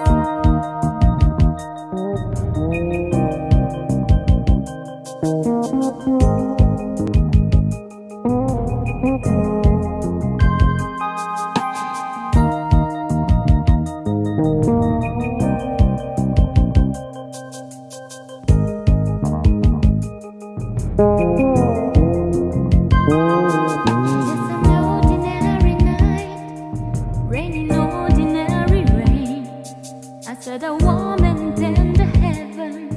Just an ordinary night, raining ordinary. Said a warm and tender heaven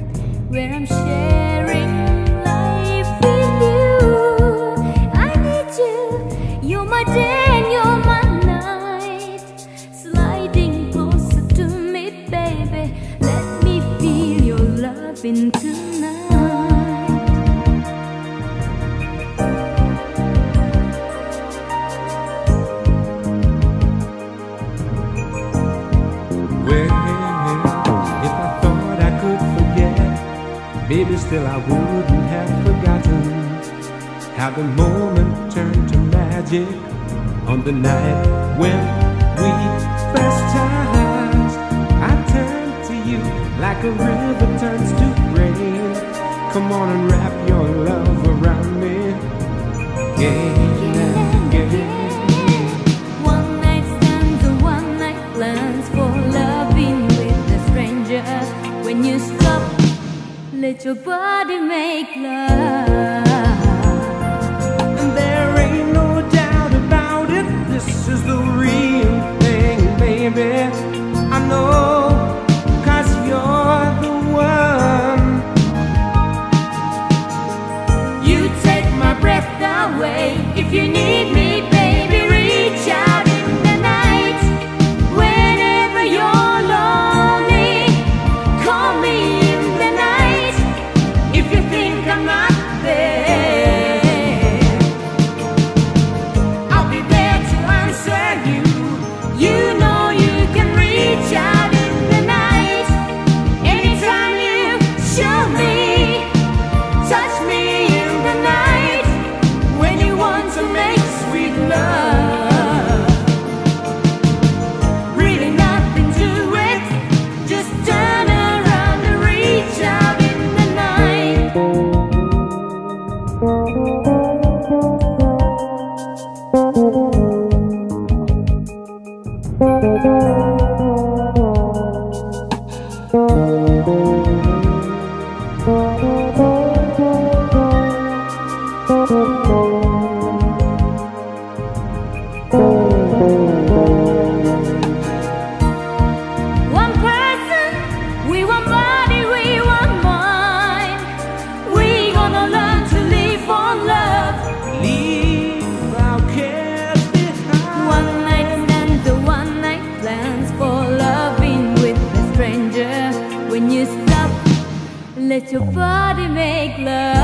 where I'm sharing life with you. I need you, you're my day you're my night. Sliding closer to me, baby. Let me feel your loving tonight. Maybe still I wouldn't have forgotten how the moment turned to magic on the night when we first touched. I turned to you like a river turns to rain. Come on and wrap your love around me. Yeah, let your body make love. One let your body make love.